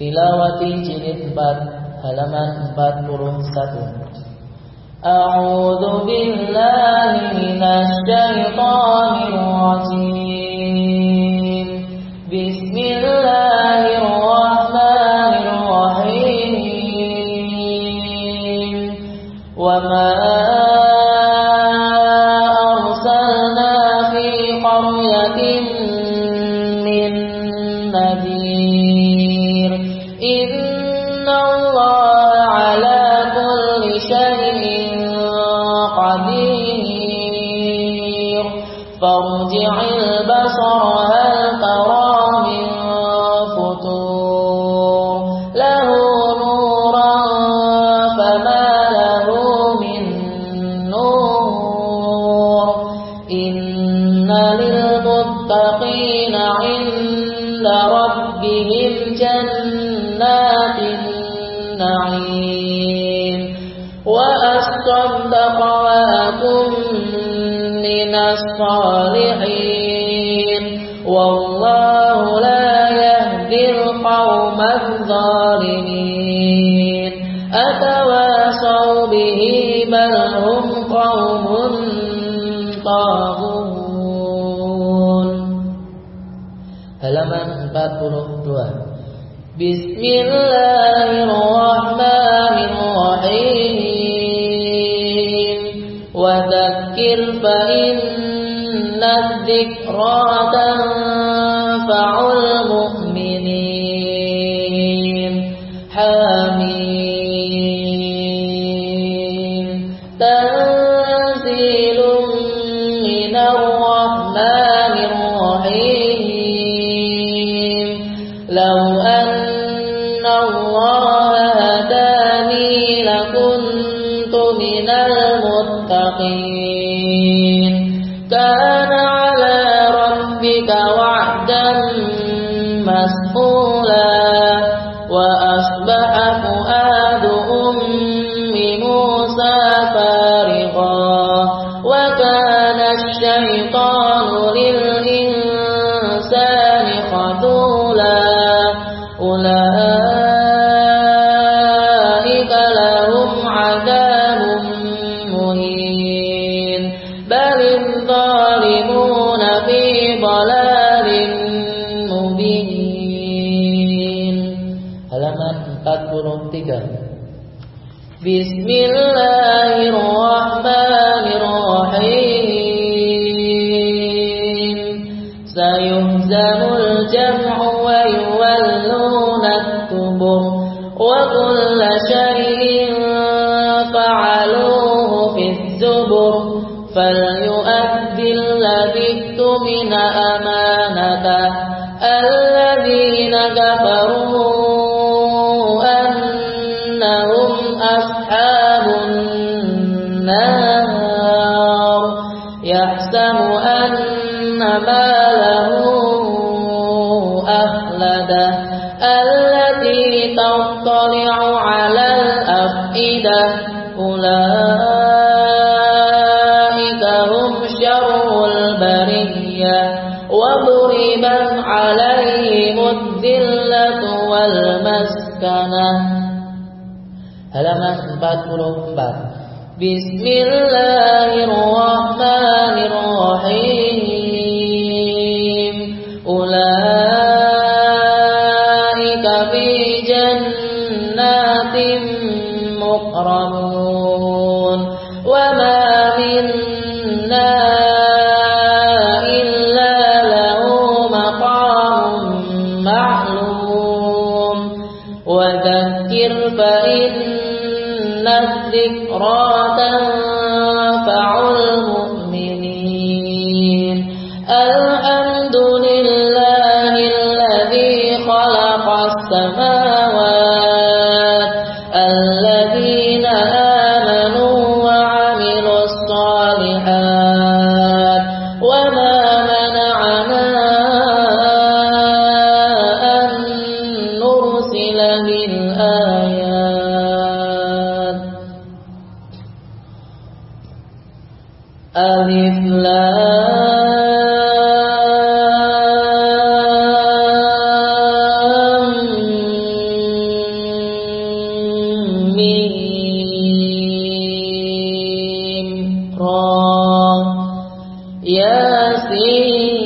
Tilawati jilid 4 halaman 41 A'udzu billahi minasy syaithanir على كل شيء قدير. فارجع البصر هل ترى من فتور له نورا فما له من نور. إن للمتقين عند ربهم جنات النعيم وأصدق وأكن من الصالحين والله لا يهدي القوم الظالمين أتواصوا به بل هم قوم طاغون halaman 42 بسم الله الرحمن الرحيم. وذكر فإن الذكرى تنفع المؤمنين. حميم. تنفع المتقين كان على ربك وعدا مسئولا وأصبح فؤاد أم موسى فارغا وكان الشيطان halaman 43 Bismillahirrahmanirrahim Sayuhzamul jam'u wa yuwalluna at-tubur wa kullu shay'in fa'aluhu fil-zubur falyu'addi alladhi tumina amanata alladhina أنهم أصحاب النار. يحسب أن ماله أخلده التي تطلع على الأفئدة. أولئك هم شر البرية. وضربت عليهم الذلة والمسكنة. Halaman 44 Bismillahirrahmanirrahim Ulaika fi jannatin mukramun wa ma minna illa lahu maqamun ma'lum wa dhakkir fa inna الذكرى تنفع المؤمنين الحمد لله الذي خلق السماوات الذين آمنوا وعملوا الصالحات وما منعنا أن نرسل بالآيات ألف لام ميم را. ياسين.